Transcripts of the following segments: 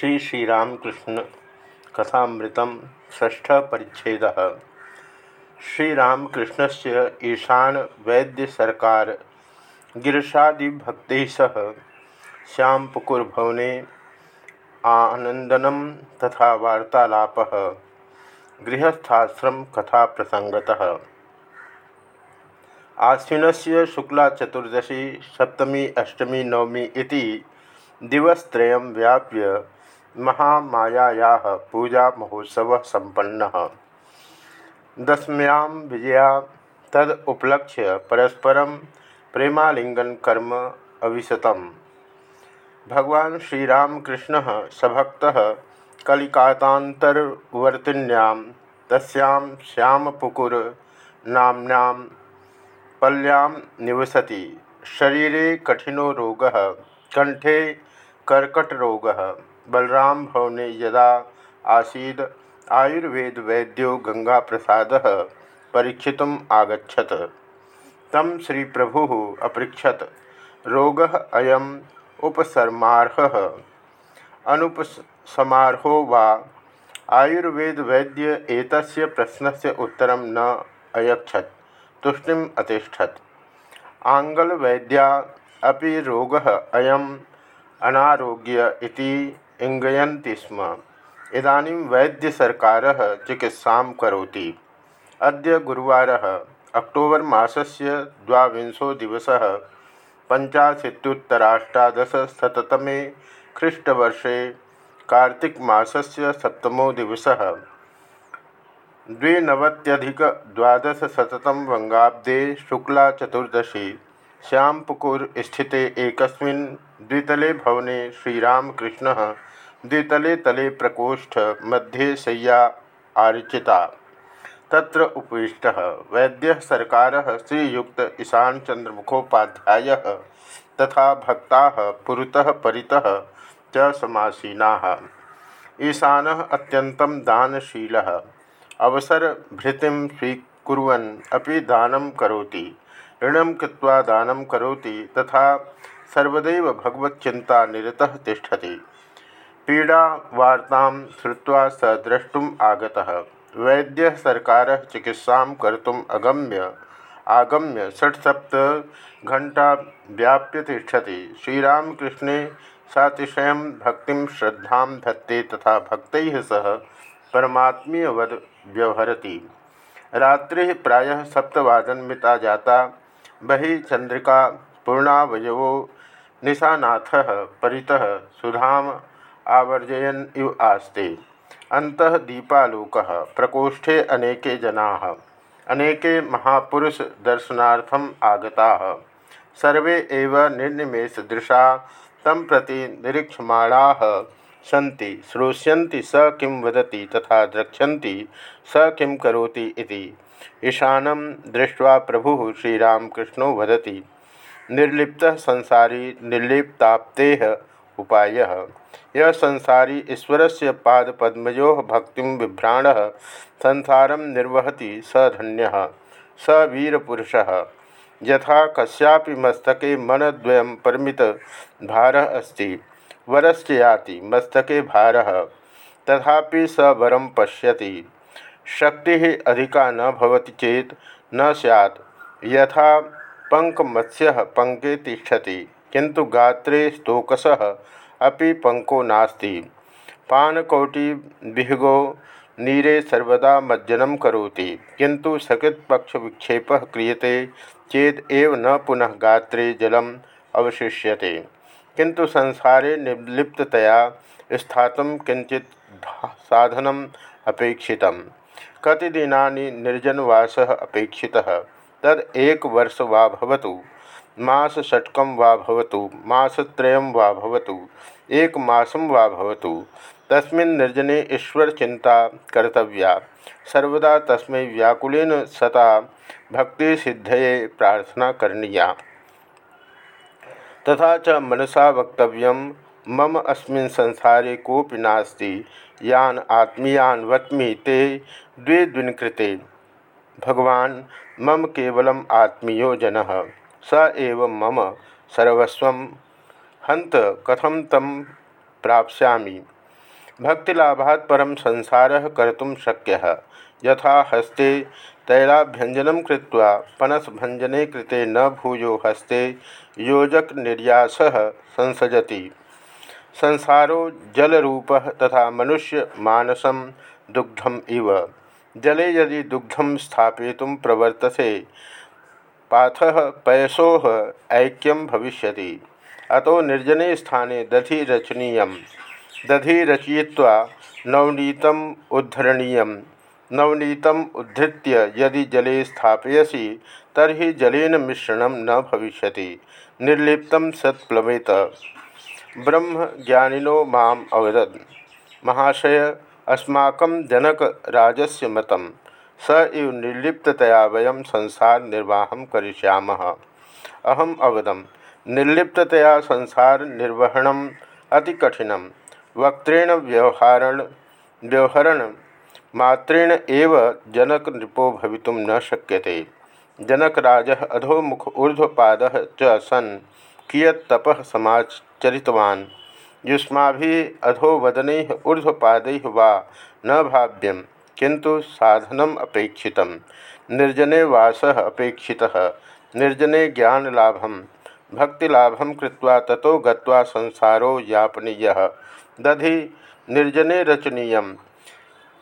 श्री श्रीरामकृष्ण कथामृत ष्ठ परिच्छेद। श्रीरामकृष्ण से ईशान वैद्य सरकार गिरशादिभक्त सह श्यामपुकुरभवने आनंदनम तथा वार्तालाप, गृहस्थाश्रम कथा प्रसंगत आश्विन से शुक्ला चतुर्दशी सप्तमी अष्टमी नवमी दिवसत्रय व्याप्य महामाया पूजा महोत्सव संपन्न दशम्यां विजया तद उपलक्ष्य परस्परम प्रेमालिंगन कर्म अविशत भगवान श्रीरामकृष्ण सभक्त कलिकातावर्तिन्यां तस्यां श्यामपुकुर नाम्यां निवसति। शरीरे कठिनो रोगः कंठे कर्कटरोग। बलराम भवने यदा आसीद आयुर्वेद वैद्यो गंगा प्रसाद परीक्षित आगछत तम श्री प्रभु अपृछत रोग अयम उपसर्मारह। अनुपसमारहो वा? आयुर्वेद वैद्य एतस्य प्रश्नस्य उत्तरं न अयक्षत तुष्टिम अतिष्ठत। आंगल वैद्या अपि रोग अयम अनारोग्य इति इंगयन्ति स्म। इदानीं वैद्यसर्कारः चिकित्सां करोति। अद्य गुरुवारः, अक्टोबर् मासस्य द्वाविंशो दिवसः, पञ्चाशीत्युत्तराष्टादशशततमे ख्रीष्टवर्षे कार्तिकमासस्य सप्तमो दिवसः। द्विनवत्यधिकद्वादशशततम वङ्गाब्दे शुक्लाचतुर्दशी श्यामपुकुर स्थित एक द्वितले भवने श्रीरामकृष्ण द्वितले तले प्रकोष्ठ मध्ये शय्या आर्चिता। तत्र उपविष्ट। वैद्य सरकार श्रीयुक्त ईशान चंद्र मुखोपाध्याय तथा भक्ता पुरतः परितः च समासीना। ईशान अत्यंतं दानशील। अवसर भृतिम स्वीकुर्वन् अपि दानं करोति। ऋण कृत्वा दान कौती तथा सर्वदैव भगवच्चिंता निरतः तिष्ठति। पीड़ावार्तां श्रुवा स द्रष्टुम आगता। वैद्य सरकार चिकित्सा कर्तुम अगम्य, आगम्य षट्सप्त घंटा व्याप्य तिष्ठति श्रीरामकृष्णे सातिशय भक्ति श्रद्धा धत्ते तथा भक्त सह परमात्मीयवद व्यवहरती। रात्रि प्रायः सप्तवादन मिता जाता। बहि चंद्रिका पूर्णावयवो निशानाथ, परितः सुधाम आवर्जयन इव आस्ते। अंत दीपालोक, प्रकोष्ठे अनेके जना, अनेके महापुरुष दर्शनार्थम आगता। सर्वे एव निर्निमेषदृशा तम प्रति निरीक्षमाणा सन्ति। श्रोष्यन्ति, स किं वदति तथा द्रक्ष्यन्ति, स किं इति। ईशानं दृष्ट्वा प्रभुः श्रीरामकृष्णो वदति, निर्लिप्त संसारी निर्लिप्ताप्तेह उपाय। यह संसारी ईश्वर से पादपद्मो भक्ति बिभ्राण, संसार निर्वहति स धन्य, स वीरपुरुष। यथा कस्यापि मस्तके मनद्वय परिमित भार अस्त वरस्य याति मस्तके भार, तथापि स वरम पश्यति। शक्ति अधिका न भवति चेत न सैत् यथा पंकमत्स्य पंके तिष्ठति किंतु गात्रे स्तोकस अभी पंको नास्ति। पानकोटिविहगो नीरे सर्वदा मज्जन करोति। किंतु सकृत्पक्ष विक्षेप क्रियते चेद एव न पुनः गात्रे जलम अवशिष्यते। किंतु संसारे निर्लिप्ततया स्थातुं किंचित साधनम अपेक्षित कति दिनानि निर्जनवासः अपेक्षितः। तद एक वर्ष वा भवतु। मास षट्कं भवतु, मासत्रयं वा भवतु एक मासं वा भवतु। तस्मिन् निर्जने ईश्वर चिंता कर्तव्या। सर्वदा तस्मै व्याकुलेन सता भक्ति सिद्धये प्रार्थना करनीया तथा च मनसा वक्तव्य, मम अस्मिन् संसारे कोऽपि नास्ति, यान आत्मीयान वत्मि ते द्वे द्विन्कृते भगवान, मम केवलम आत्मीयो जन। स एव मम सर्वस्व। हंत कथम तम प्राप्स्यामि। भक्तिलाभात् परम संसार कर्तुं शक्य। यथा हस्ते तैलाभ्यंजन कृत्वा पनसभंजने कृते न भूयो हस्ते योजक निर्यास संसजति। संसारो जलरूप तथा मनुष्य मानसम दुग्धम इव। जले यदि दुग्धम स्थापित प्रवर्तसे पाथ पयसो ऐक्यम भविष्य अतो निर्जने स्थाने दधि रचनीय दधि रचय्वा नवनीत उद्धरणीय नवनीत उद्धृत्य यदि जले स्थापयसी तरी जलन मिश्रण न भविष्य निर्लिप्त सत्प्लवेत ब्रह्म ज्ञानिनो माम महाशय, अस्माक जनक राजस्य मतं स इव निर्लिप्ततया वयम संसार निर्वाह करिष्याम। अहम अवदम, निर्लिप्ततया संसार निर्वहण अति कठिन वक्तृण व्यवहारण, व्यवहरण मात्रेण एव जनक नृपो भवितुम न शक्यते। जनकराज अधोमुख ऊर्ध्वपाद च सन् कियत् तपः समाचरितवान्। युष्मा अधोवदन ऊर्ध्वपाद वा न भाव्यम। किंतु साधनम अपेक्षित निर्जने वास अपेक्षित। निर्जने ज्ञानलाभम। भक्तिलाभम ततो गत्वा संसारो यापनीय। दधि निर्जने रचनीय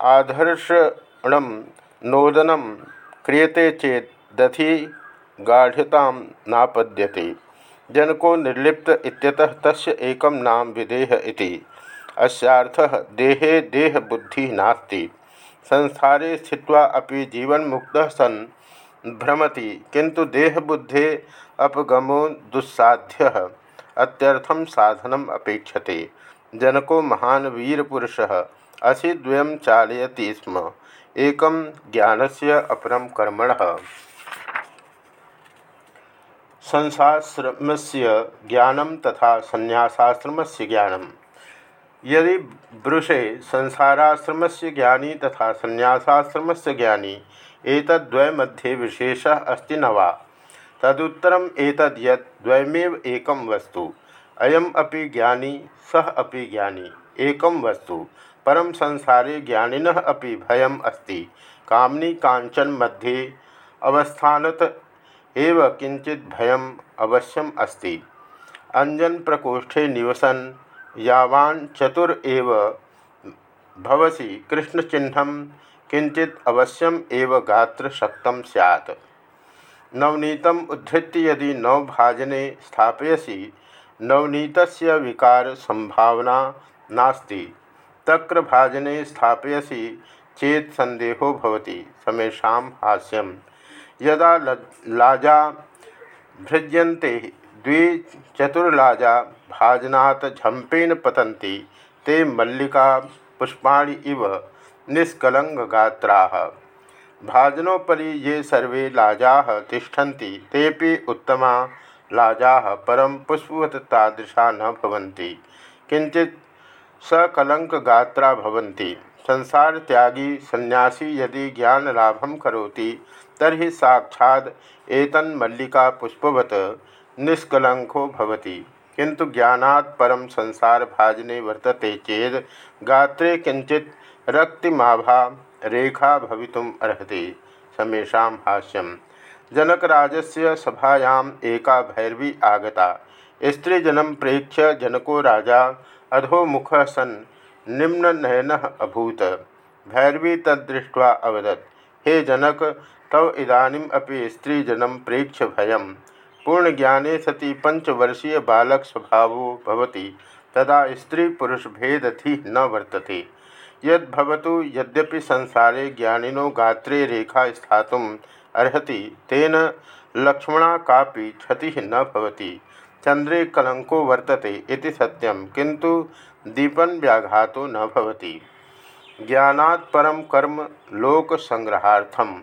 आधर्षण नोदन क्रियते चेत दधि गाढ़ता नापद्यते। जनको निर्लिप्त इत्यतः तस्य एकं नाम विदेह इति। अस्यार्थः देहे देह बुद्धि नास्ति। संसारे स्थित्वा अपि जीवन मुक्त सन् भ्रमति किंतु देह बुद्धे अपगमो दुस्साध्य। अत्यर्थम साधनम अपेक्षते। जनको महान वीरपुरुषः, असिद्वयं चालयति स्म। एकं ज्ञानस्य अपरं कर्मणः। संसाश्रम से ज्ञानम तथा संन्यासाश्रम से ज्ञानम। यदि ब्रुषे संसाराश्रम से ज्ञानी तथा संन्यासाश्रम से ज्ञानी एतद्वय मध्ये विशेष अस्ति न वा? एतद् द्वयमेव एकम वस्तु। अयम अपि ज्ञानी सह अपि ज्ञानी एकम वस्तु। परम संसारे ज्ञानिन अपि भयम अस्ति। कामनी कांचन मध्ये अवस्थानत एव किंचित भयम अवश्यम अस्ति। अंजन प्रकोष्ठे निवसन यावान चतुर एव। भवसी कृष्णचिह्न किंचित अवश्यम एव गात्र शक्तम सैत् नवनीतम उद्धृत्य यदि नवभाजने स्थापयसी नवनीत विकार संभावना नास्ति। तक्र भाजने स्थापयसी चेत संदेहो भवति समेशा हास्यम। यदा लाजा भृज्यन्ते द्विचतुर्लाजा भाजनात् झम्पेन पतन्ति, ते मल्लिका पुष्पाणि इव निष्कलङ्कगात्राः। भाजनोपरि ये सर्वे लाजाः तिष्ठन्ति तेपि उत्तमा लाजाः परं पुष्पवत् तादृशा न भवन्ति। किञ्चित् सकलङ्कगात्रा भवन्ति। संसार त्यागी सन्यासी यदि ज्ञान लाभम करोति तरी साक्षाद एतन मल्लिका पुष्पवत निष्कलंको भवति। किंतु ज्ञानात् परम संसार भाजने वर्तते चेद गात्रे किंचित रक्तिमाभा रेखा भवितुम अर्हति। समेशा हाष्यम जनकराजस्य सभायाम् एका भैरवी आगता। स्त्रीजनम प्रेक्ष्य जनको राजा अधोमुख सन् निम्ननयन अभूत। भैरवी तदृष्ट्वा अवदत्, हे जनक, तव इदानीम स्त्रीजनम प्रेक्ष्य भयम। पूर्णज्ञाने सति पंचवर्षीय बालक स्वभाव भवति, तदा स्त्री पुरुष भेदधि न वर्तते। यद्भवतु, यद्यपि संसारे ज्ञानिनो गात्रे रेखा स्थातुम अर्हति, तेन लक्ष्मणा कापि क्षति न भवति। चंद्रे कलंको वर्तते इति सत्यम किंतु दीपन व्याघातो न भवति। ज्ञानात् परम कर्म लोक संग्रहार्थम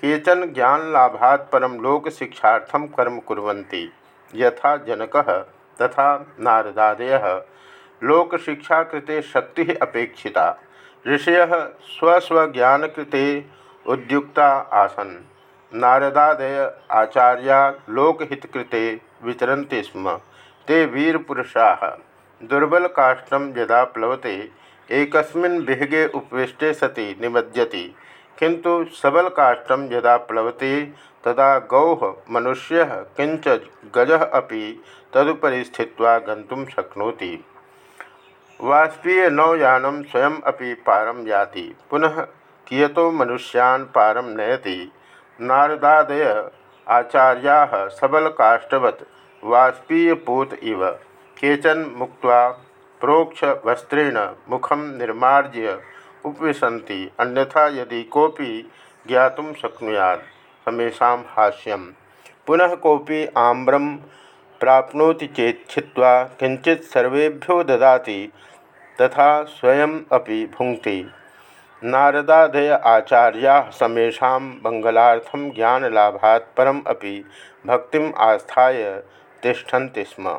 केचन ज्ञानलाभात् परम लोक शिक्षार्थम कर्म कुर्वन्ति। यथा जनक तथा नारदादय। लोक शिक्षा कृते शक्ति अपेक्षिता। ऋषय स्वस्वज्ञानकृते उद्युक्ता आसन। नारदादय आचार्या लोकहितकृते विचरन्ति स्म। ते वीरपुरुषा। दुर्बल काष्ठम यदा प्लवते, एकस्मिन् विहगे उपविष्टे सति निमज्जति। किंतु सबलकाष्ठं यदा प्लवते, तदा गौः मनुष्यः किंच गजः अपि तदुपरि स्थित्वा गन्तुं शक्नोति। वाष्पीयनौयानं स्वयं अपि पारं याति। पुनः कियतो मनुष्यान् पारं नयति। नारदादय आचार्याः सबलकाष्ठवत् वाष्पीयपूत इव। केचन मुक्त प्रोक्ष वस्त्रेण मुखम निर्मार्ज्य उपविशन्ति, अन्यथा यदि कोपि ज्ञातुं शक्नुयात्, समेषां हास्यम। पुनः कोपि आम्रम प्राप्नोति चेत छित्वा किंचित सर्वेभ्यो ददाति, तथा स्वयं अपि भुंक्ति नारदादय आचार्या, समेषां मंगलार्थम ज्ञानलाभात् परम अपि भक्तिम आस्थाय तिष्ठन्ति स्म।